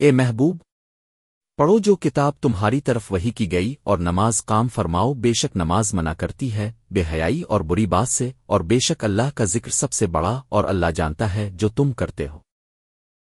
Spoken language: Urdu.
اے محبوب، پڑھو جو کتاب تمہاری طرف وہی کی گئی اور نماز کام فرماؤ، بے شک نماز منع کرتی ہے، بے حیائی اور بری بات سے، اور بے شک اللہ کا ذکر سب سے بڑا اور اللہ جانتا ہے جو تم کرتے ہو۔